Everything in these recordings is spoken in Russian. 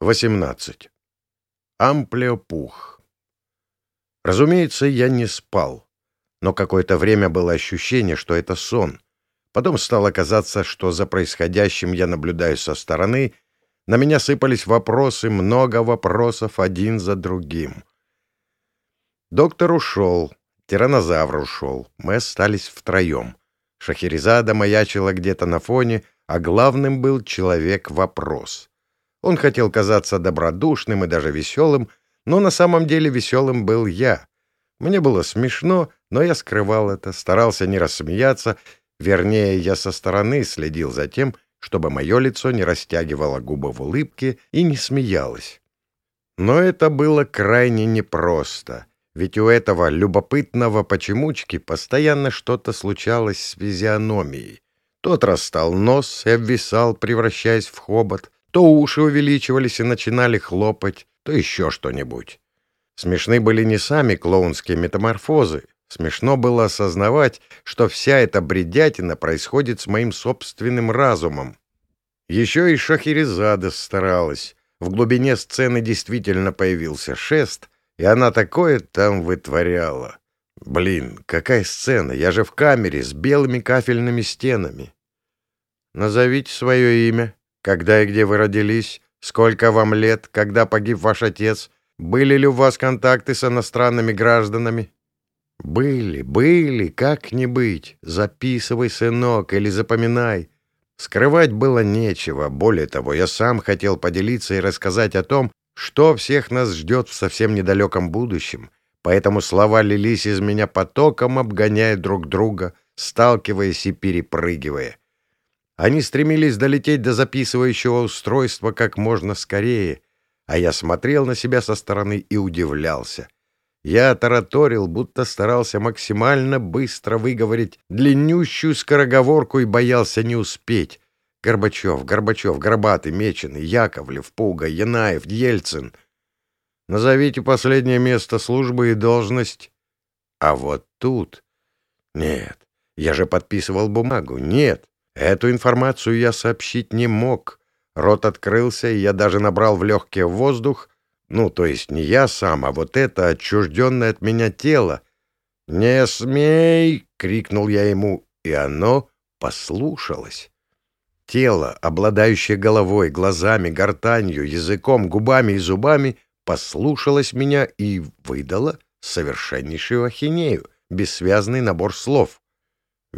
18. Амплиопух. Разумеется, я не спал, но какое-то время было ощущение, что это сон. Потом стало казаться, что за происходящим я наблюдаю со стороны. На меня сыпались вопросы, много вопросов, один за другим. Доктор ушел, тиранозавр ушел, мы остались втроем. Шахерезада маячила где-то на фоне, а главным был человек-вопрос — он хотел казаться добродушным и даже веселым, но на самом деле веселым был я. Мне было смешно, но я скрывал это, старался не рассмеяться, вернее, я со стороны следил за тем, чтобы мое лицо не растягивало губы в улыбке и не смеялось. Но это было крайне непросто, ведь у этого любопытного почемучки постоянно что-то случалось с физиономией. Тот растал нос и обвисал, превращаясь в хобот, то уши увеличивались и начинали хлопать, то еще что-нибудь. Смешны были не сами клоунские метаморфозы. Смешно было осознавать, что вся эта бредятина происходит с моим собственным разумом. Еще и Шахерезада старалась. В глубине сцены действительно появился шест, и она такое там вытворяла. Блин, какая сцена? Я же в камере с белыми кафельными стенами. Назовите свое имя, когда и где вы родились? Сколько вам лет? Когда погиб ваш отец? Были ли у вас контакты с иностранными гражданами? Были, были, как не быть. Записывай, сынок, или запоминай. Скрывать было нечего. Более того, я сам хотел поделиться и рассказать о том, что всех нас ждет в совсем недалеком будущем. Поэтому слова лились из меня потоком, обгоняя друг друга, сталкиваясь и перепрыгивая. Они стремились долететь до записывающего устройства как можно скорее, а я смотрел на себя со стороны и удивлялся. Я тараторил, будто старался максимально быстро выговорить длиннющую скороговорку и боялся не успеть. Горбачев, Горбачев, Горбатый, Меченый, Яковлев, Пуга, Янаев, Ельцин. Назовите последнее место службы и должность. А вот тут... Нет, я же подписывал бумагу. Нет, Эту информацию я сообщить не мог. Рот открылся, и я даже набрал в легкий воздух. Ну, то есть не я сам, а вот это отчужденное от меня тело. «Не смей!» — крикнул я ему, и оно послушалось. Тело, обладающее головой, глазами, гортанью, языком, губами и зубами, послушалось меня и выдало совершеннейшую ахинею, бессвязный набор слов.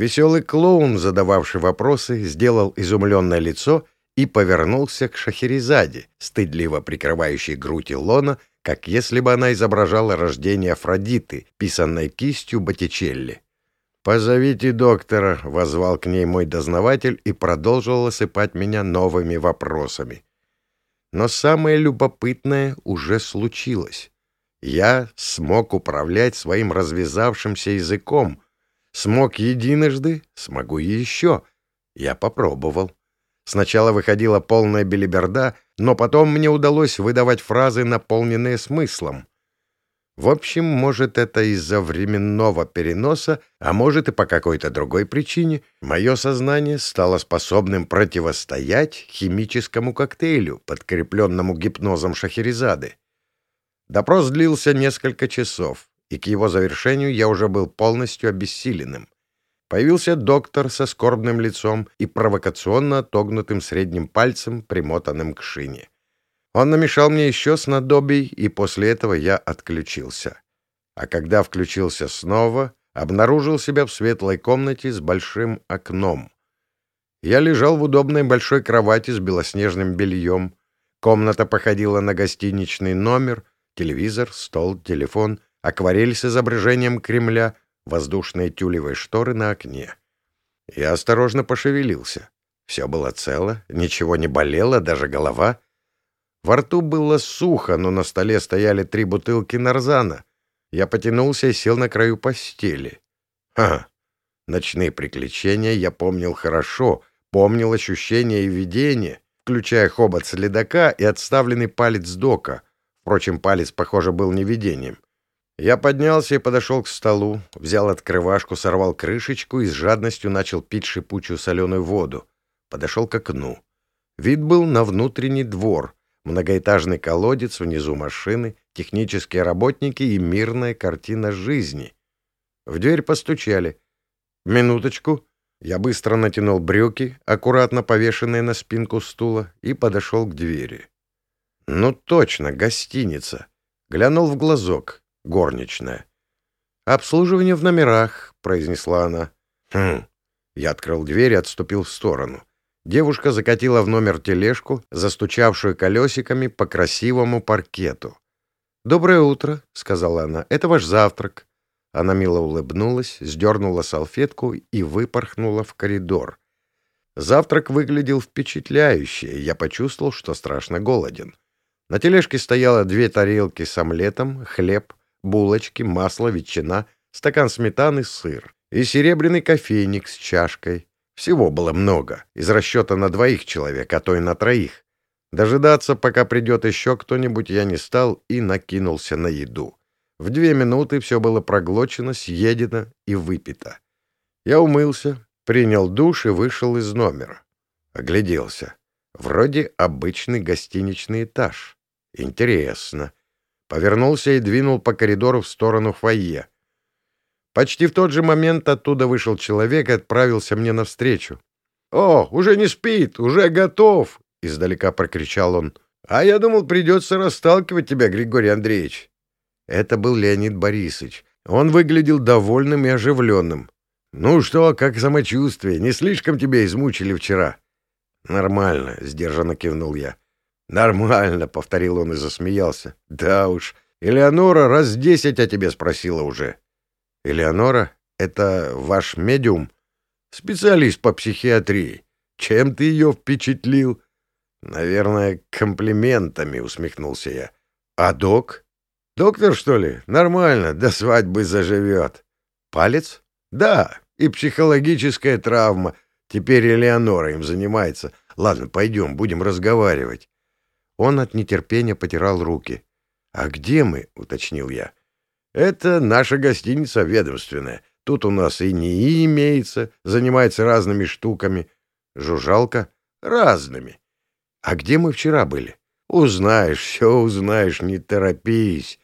Веселый клоун, задававший вопросы, сделал изумленное лицо и повернулся к Шахерезаде, стыдливо прикрывающей грудь Илона, как если бы она изображала рождение Афродиты, писанной кистью Боттичелли. «Позовите доктора», — возвал к ней мой дознаватель и продолжил осыпать меня новыми вопросами. Но самое любопытное уже случилось. Я смог управлять своим развязавшимся языком — Смог единожды, смогу и еще. Я попробовал. Сначала выходила полная белиберда, но потом мне удалось выдавать фразы, наполненные смыслом. В общем, может, это из-за временного переноса, а может и по какой-то другой причине, мое сознание стало способным противостоять химическому коктейлю, подкрепленному гипнозом Шахерезады. Допрос длился несколько часов и к его завершению я уже был полностью обессиленным. Появился доктор со скорбным лицом и провокационно отогнутым средним пальцем, примотанным к шине. Он намешал мне еще снадобий, и после этого я отключился. А когда включился снова, обнаружил себя в светлой комнате с большим окном. Я лежал в удобной большой кровати с белоснежным бельем. Комната походила на гостиничный номер, телевизор, стол, телефон — акварель с изображением Кремля, воздушные тюлевые шторы на окне. Я осторожно пошевелился. Все было цело, ничего не болело, даже голова. Во рту было сухо, но на столе стояли три бутылки нарзана. Я потянулся и сел на краю постели. Ха! Ночные приключения я помнил хорошо, помнил ощущения и видения, включая хобот следака и отставленный палец дока. Впрочем, палец, похоже, был не видением. Я поднялся и подошел к столу, взял открывашку, сорвал крышечку и с жадностью начал пить шипучую соленую воду. Подошел к окну. Вид был на внутренний двор. многоэтажный колодец, внизу машины, технические работники и мирная картина жизни. В дверь постучали. «Минуточку». Я быстро натянул брюки, аккуратно повешенные на спинку стула, и подошел к двери. «Ну точно, гостиница». Глянул в глазок. Горничная. «Обслуживание в номерах», — произнесла она. «Хм». Я открыл дверь и отступил в сторону. Девушка закатила в номер тележку, застучавшую колесиками по красивому паркету. «Доброе утро», — сказала она. «Это ваш завтрак». Она мило улыбнулась, сдернула салфетку и выпорхнула в коридор. Завтрак выглядел впечатляюще, и я почувствовал, что страшно голоден. На тележке стояло две тарелки с омлетом, хлеб, булочки, масло, ветчина, стакан сметаны, сыр и серебряный кофейник с чашкой. Всего было много, из расчета на двоих человек, а то и на троих. Дожидаться, пока придет еще кто-нибудь, я не стал и накинулся на еду. В две минуты все было проглочено, съедено и выпито. Я умылся, принял душ и вышел из номера. Огляделся. Вроде обычный гостиничный этаж. Интересно. Повернулся и двинул по коридору в сторону фойе. Почти в тот же момент оттуда вышел человек и отправился мне навстречу. «О, уже не спит, уже готов!» — издалека прокричал он. «А я думал, придется расталкивать тебя, Григорий Андреевич». Это был Леонид Борисович. Он выглядел довольным и оживленным. «Ну что, как самочувствие? Не слишком тебя измучили вчера?» «Нормально», — сдержанно кивнул я. «Нормально», — повторил он и засмеялся. «Да уж, Элеонора раз десять о тебе спросила уже». Элеонора — это ваш медиум? Специалист по психиатрии. Чем ты ее впечатлил? Наверное, комплиментами, усмехнулся я. А док? Доктор, что ли? Нормально, до свадьбы заживет. Палец? Да, и психологическая травма. Теперь Элеонора им занимается. Ладно, пойдем, будем разговаривать. Он от нетерпения потирал руки. «А где мы?» — уточнил я. Это наша гостиница ведомственная. Тут у нас и НИИ имеется, занимается разными штуками. Жужжалка? Разными. А где мы вчера были? Узнаешь, все узнаешь, не торопись.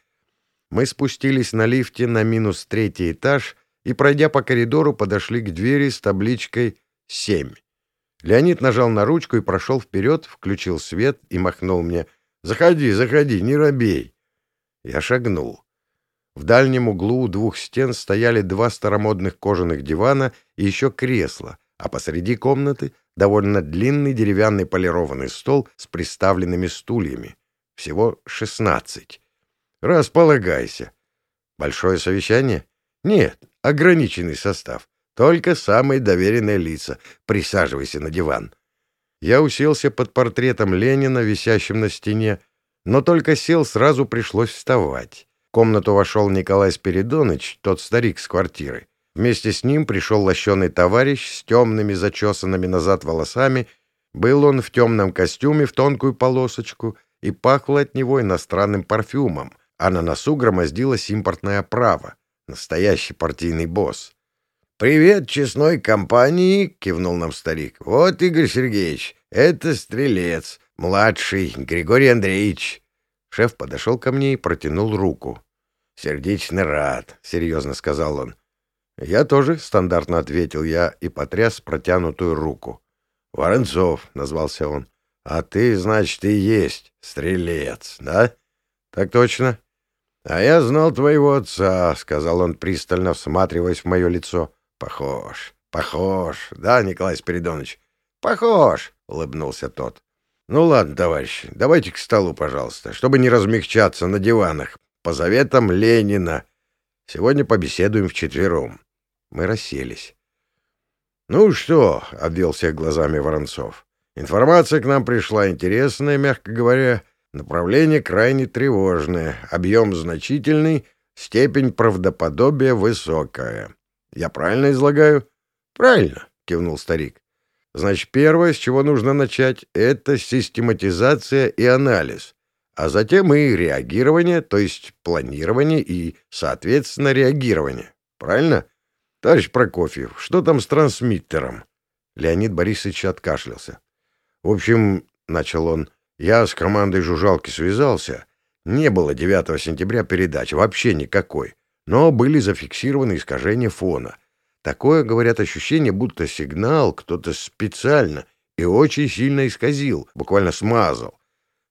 Мы спустились на лифте на минус третий этаж и, пройдя по коридору, подошли к двери с табличкой «семь». Леонид нажал на ручку и прошел вперед, включил свет и махнул мне. «Заходи, заходи, не робей». Я шагнул. В дальнем углу у двух стен стояли два старомодных кожаных дивана и еще кресло, а посреди комнаты довольно длинный деревянный полированный стол с приставленными стульями. Всего шестнадцать. Располагайся. Большое совещание? Нет, ограниченный состав. Только самые доверенные лица. Присаживайся на диван. Я уселся под портретом Ленина, висящим на стене, но только сел, сразу пришлось вставать комнату вошел Николай Спиридоныч, тот старик с квартиры. Вместе с ним пришел лощеный товарищ с темными зачесанными назад волосами. Был он в темном костюме в тонкую полосочку и пахло от него иностранным парфюмом, а на носу громоздилась импортная оправа. Настоящий партийный босс. «Привет честной компании!» — кивнул нам старик. «Вот, Игорь Сергеевич, это стрелец, младший, Григорий Андреевич». Шеф подошел ко мне и протянул руку. «Сердечно рад», — серьезно сказал он. «Я тоже», — стандартно ответил я и потряс протянутую руку. «Воронцов», — назвался он. «А ты, значит, и есть стрелец, да?» «Так точно». «А я знал твоего отца», — сказал он, пристально всматриваясь в мое лицо. «Похож, похож, да, Николай Спиридонович?» «Похож», — улыбнулся тот. «Ну ладно, товарищи, давайте к столу, пожалуйста, чтобы не размягчаться на диванах по заветам Ленина. Сегодня побеседуем вчетвером. Мы расселись. «Ну что?» — обвел всех глазами Воронцов. «Информация к нам пришла интересная, мягко говоря. Направление крайне тревожное, объем значительный, степень правдоподобия высокая. Я правильно излагаю?» «Правильно», — кивнул старик. «Значит, первое, с чего нужно начать, — это систематизация и анализ а затем и реагирование, то есть планирование и, соответственно, реагирование. Правильно? Товарищ Прокофьев, что там с трансмиттером? Леонид Борисович откашлялся. В общем, начал он, Я с командой жужжалки связался. Не было 9 сентября передач, вообще никакой. Но были зафиксированы искажения фона. Такое, говорят, ощущение, будто сигнал кто-то специально и очень сильно исказил, буквально смазал.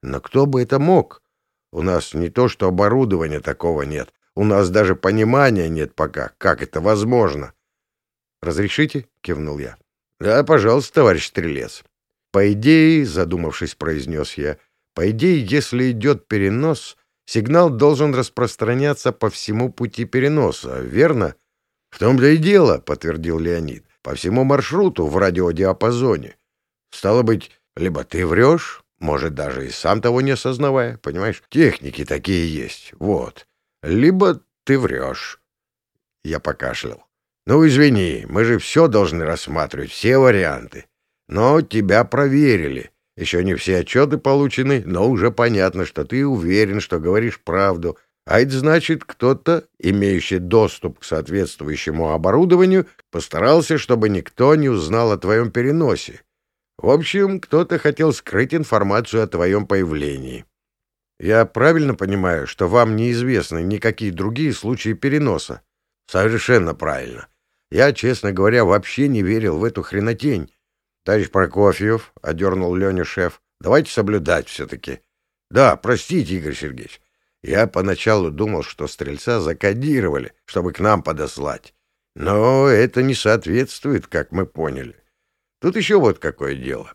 Но кто бы это мог? У нас не то, что оборудования такого нет. У нас даже понимания нет пока, как это возможно. «Разрешите?» — кивнул я. «Да, пожалуйста, товарищ Стрелец». «По идее», — задумавшись, произнес я, — «по идее, если идет перенос, сигнал должен распространяться по всему пути переноса, верно?» «В том-то и дело», — подтвердил Леонид, — «по всему маршруту в радиодиапазоне. Стало быть, либо ты врешь, может, даже и сам того не осознавая, понимаешь? Техники такие есть, вот. Либо ты врешь». Я покашлял. «Ну, извини, мы же все должны рассматривать, все варианты. Но тебя проверили. Еще не все отчеты получены, но уже понятно, что ты уверен, что говоришь правду. А это значит, кто-то, имеющий доступ к соответствующему оборудованию, постарался, чтобы никто не узнал о твоем переносе. В общем, кто-то хотел скрыть информацию о твоем появлении. Я правильно понимаю, что вам неизвестны никакие другие случаи переноса? Совершенно правильно. Я, честно говоря, вообще не верил в эту хренотень. Товарищ Прокофьев, — одернул Леня шеф, — давайте соблюдать все-таки. Да, простите, Игорь Сергеевич. Я поначалу думал, что стрельца закодировали, чтобы к нам подослать. Но это не соответствует, как мы поняли. Тут еще вот какое дело.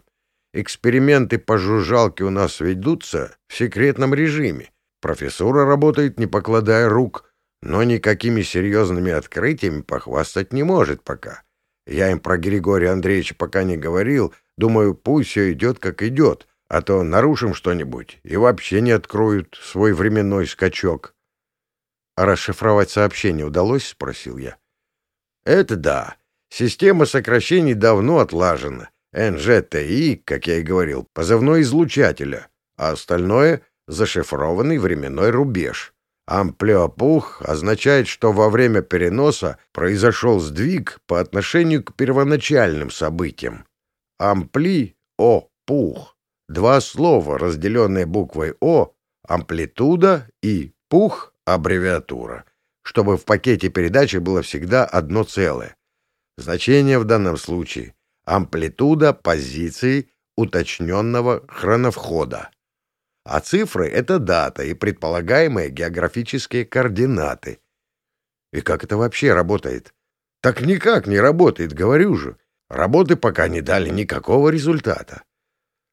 Эксперименты по жужжалке у нас ведутся в секретном режиме. Профессура работает, не покладая рук — но никакими серьезными открытиями похвастать не может пока. Я им про Григория Андреевича пока не говорил, думаю, пусть все идет как идет, а то нарушим что-нибудь и вообще не откроют свой временной скачок. — А расшифровать сообщение удалось? — спросил я. — Это да. Система сокращений давно отлажена. НЖТИ, как я и говорил, позывной излучателя, а остальное — зашифрованный временной рубеж. Амплиопух означает, что во время переноса произошел сдвиг по отношению к первоначальным событиям. Ампли — О, пух. Два слова, разделенные буквой О, амплитуда и пух — аббревиатура, чтобы в пакете передачи было всегда одно целое. Значение в данном случае — амплитуда позиции уточненного хроновхода а цифры — это дата и предполагаемые географические координаты. И как это вообще работает? Так никак не работает, говорю же. Работы пока не дали никакого результата.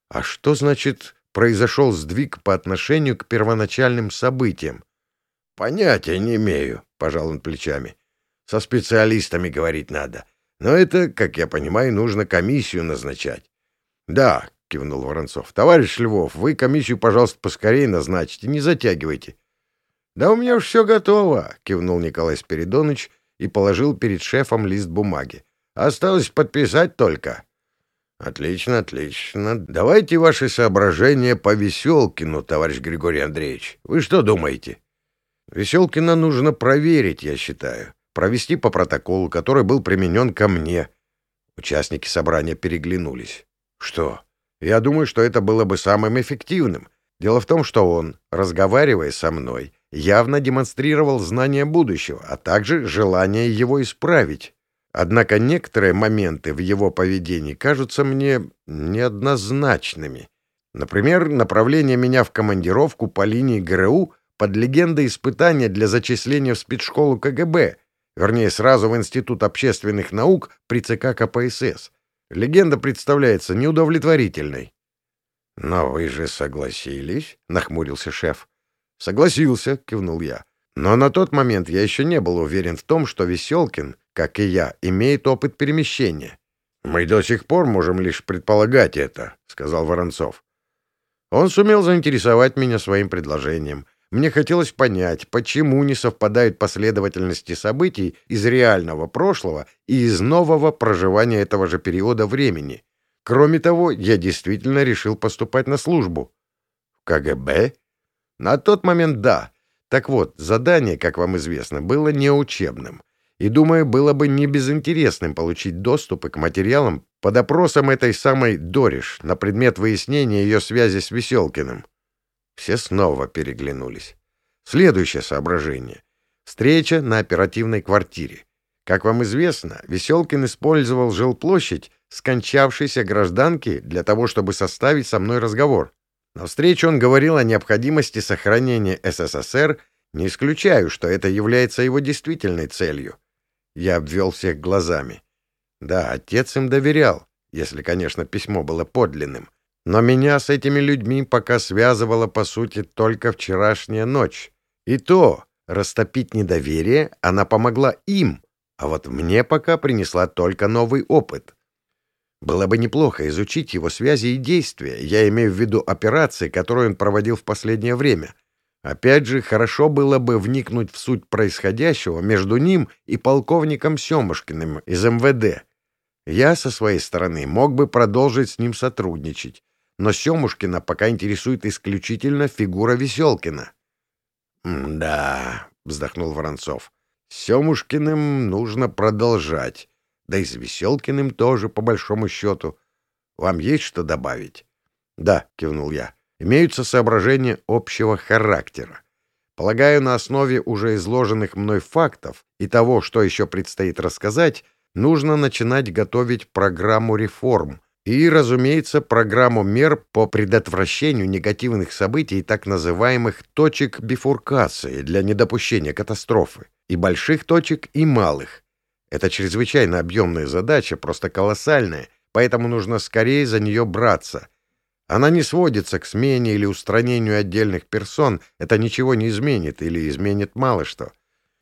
А что значит произошел сдвиг по отношению к первоначальным событиям? Понятия не имею, — пожал он плечами. Со специалистами говорить надо. Но это, как я понимаю, нужно комиссию назначать. Да, — кивнул Воронцов. — Товарищ Львов, вы комиссию, пожалуйста, поскорее назначите, не затягивайте. — Да у меня все готово, — кивнул Николай Спиридонович и положил перед шефом лист бумаги. — Осталось подписать только. — Отлично, отлично. Давайте ваши соображения по Веселкину, товарищ Григорий Андреевич. Вы что думаете? — Веселкина нужно проверить, я считаю. Провести по протоколу, который был применен ко мне. Участники собрания переглянулись. — Что? — я думаю, что это было бы самым эффективным. Дело в том, что он, разговаривая со мной, явно демонстрировал знание будущего, а также желание его исправить. Однако некоторые моменты в его поведении кажутся мне неоднозначными. Например, направление меня в командировку по линии ГРУ под легендой испытания для зачисления в спецшколу КГБ, вернее, сразу в Институт общественных наук при ЦК КПСС. Легенда представляется неудовлетворительной. — Но вы же согласились? — нахмурился шеф. — Согласился, — кивнул я. Но на тот момент я еще не был уверен в том, что Веселкин, как и я, имеет опыт перемещения. — Мы до сих пор можем лишь предполагать это, — сказал Воронцов. Он сумел заинтересовать меня своим предложением — мне хотелось понять, почему не совпадают последовательности событий из реального прошлого и из нового проживания этого же периода времени. Кроме того, я действительно решил поступать на службу. В КГБ? На тот момент да. Так вот, задание, как вам известно, было неучебным. и, думаю, было бы не безинтересным получить доступы к материалам по допросам этой самой Дориш на предмет выяснения ее связи с Веселкиным. Все снова переглянулись. Следующее соображение. Встреча на оперативной квартире. Как вам известно, Веселкин использовал жилплощадь скончавшейся гражданки для того, чтобы составить со мной разговор. На встрече он говорил о необходимости сохранения СССР, не исключаю, что это является его действительной целью. Я обвел всех глазами. Да, отец им доверял, если, конечно, письмо было подлинным. Но меня с этими людьми пока связывала, по сути, только вчерашняя ночь. И то, растопить недоверие, она помогла им, а вот мне пока принесла только новый опыт. Было бы неплохо изучить его связи и действия, я имею в виду операции, которые он проводил в последнее время. Опять же, хорошо было бы вникнуть в суть происходящего между ним и полковником Семушкиным из МВД. Я, со своей стороны, мог бы продолжить с ним сотрудничать, но Семушкина пока интересует исключительно фигура Веселкина. «Да», — вздохнул Воронцов, — «с Семушкиным нужно продолжать». Да и с Веселкиным тоже, по большому счету. Вам есть что добавить? — Да, — кивнул я. — Имеются соображения общего характера. Полагаю, на основе уже изложенных мной фактов и того, что еще предстоит рассказать, нужно начинать готовить программу реформ и, разумеется, программу мер по предотвращению негативных событий так называемых точек бифуркации для недопущения катастрофы, и больших точек, и малых, это чрезвычайно объемная задача, просто колоссальная, поэтому нужно скорее за нее браться. Она не сводится к смене или устранению отдельных персон, это ничего не изменит или изменит мало что.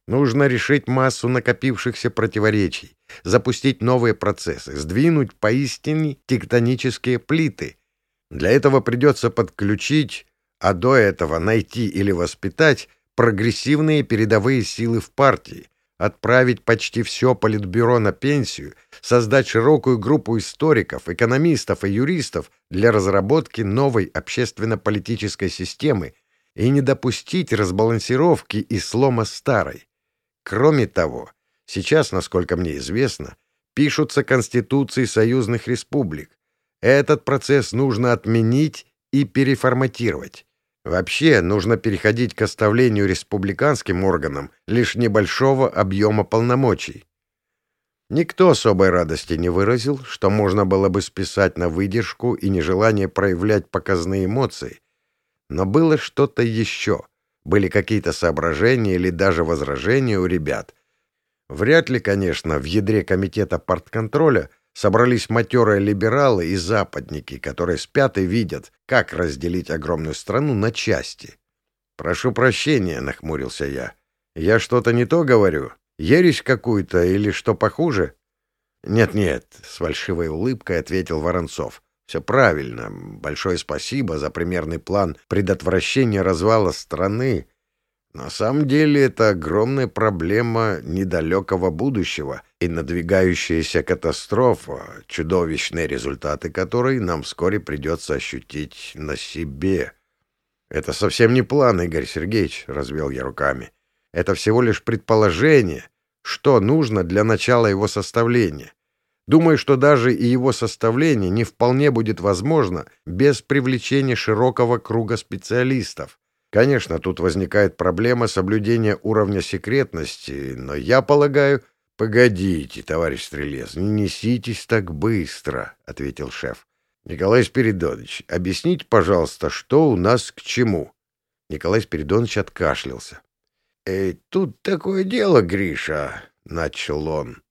Нужно решить массу накопившихся противоречий, запустить новые процессы, сдвинуть поистине тектонические плиты. Для этого придется подключить, а до этого найти или воспитать прогрессивные передовые силы в партии, отправить почти все политбюро на пенсию, создать широкую группу историков, экономистов и юристов для разработки новой общественно-политической системы и не допустить разбалансировки и слома старой. Кроме того, сейчас, насколько мне известно, пишутся конституции союзных республик. Этот процесс нужно отменить и переформатировать. Вообще, нужно переходить к оставлению республиканским органам лишь небольшого объема полномочий. Никто особой радости не выразил, что можно было бы списать на выдержку и нежелание проявлять показные эмоции. Но было что-то еще. Были какие-то соображения или даже возражения у ребят. Вряд ли, конечно, в ядре комитета партконтроля собрались матерые либералы и западники, которые спят и видят, как разделить огромную страну на части. «Прошу прощения», — нахмурился я. «Я что-то не то говорю? Ересь какую-то или что похуже?» «Нет-нет», — с фальшивой улыбкой ответил Воронцов. «Все правильно. Большое спасибо за примерный план предотвращения развала страны на самом деле это огромная проблема недалекого будущего и надвигающаяся катастрофа, чудовищные результаты которой нам вскоре придется ощутить на себе. «Это совсем не план, Игорь Сергеевич», — развел я руками. «Это всего лишь предположение, что нужно для начала его составления. Думаю, что даже и его составление не вполне будет возможно без привлечения широкого круга специалистов. Конечно, тут возникает проблема соблюдения уровня секретности, но я полагаю... — Погодите, товарищ Стрелец, не неситесь так быстро, — ответил шеф. — Николай Спиридонович, объясните, пожалуйста, что у нас к чему? Николай Спиридонович откашлялся. — Э, тут такое дело, Гриша, — начал он.